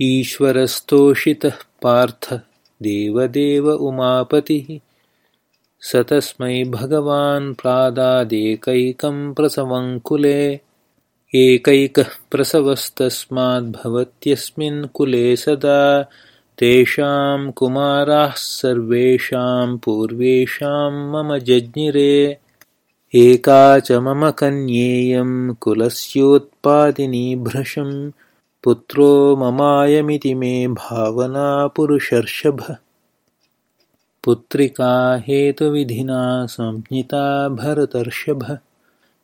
ईश्वरस्तोषितः पार्थ देवदेव उमापतिः। स तस्मै भगवान् प्रादादेकैकं प्रसवङ्कुले। एकैकः प्रसवस्तस्माद्भवत्यस्मिन् कुले सदा। तेषां कुमाराः सर्वेषां पूर्वेषां मम जज्ञिरे। एका च मम कन्येयं कुलस्योत्पादिनी भृशं पुत्रो ममायमिति मे भावना पुरुषर्षभ। पुत्रिका हेतुविधिना संज्ञिता भरतर्षभ।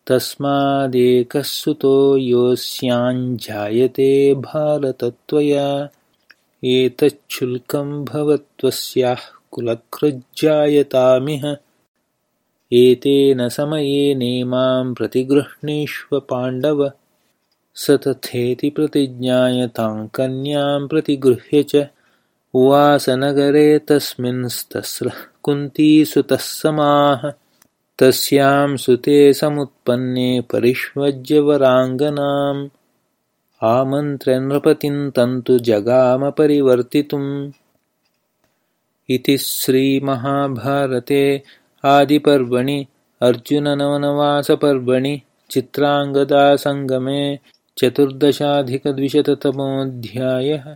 तस्मादेकः सुतो योऽस्याञ्जायते भारतत्वया। एतच्छुल्कं भवत्वस्याः कुलकृज्जायतामिह। एतेन समयेनेमां प्रतिगृह्णीष्व पाण्डव स तथेति प्रतिज्ञाय तां कन्यां प्रतिगृह्य च उवासनगरे तस्मिंस्तस्रः कुन्तीसुतः समाः तस्यां सुते समुत्पन्ने परिष्वज्यवराङ्गनाम्। आमन्त्र्य नृपतिं तन्तु जगामपरिवर्तितुम् इति श्रीमहाभारते आदिपर्वणि। अर्जुननवनवासपर्वणि चित्राङ्गदासङ्गमे चतुर्दशाधिकद्विशततमोऽध्यायः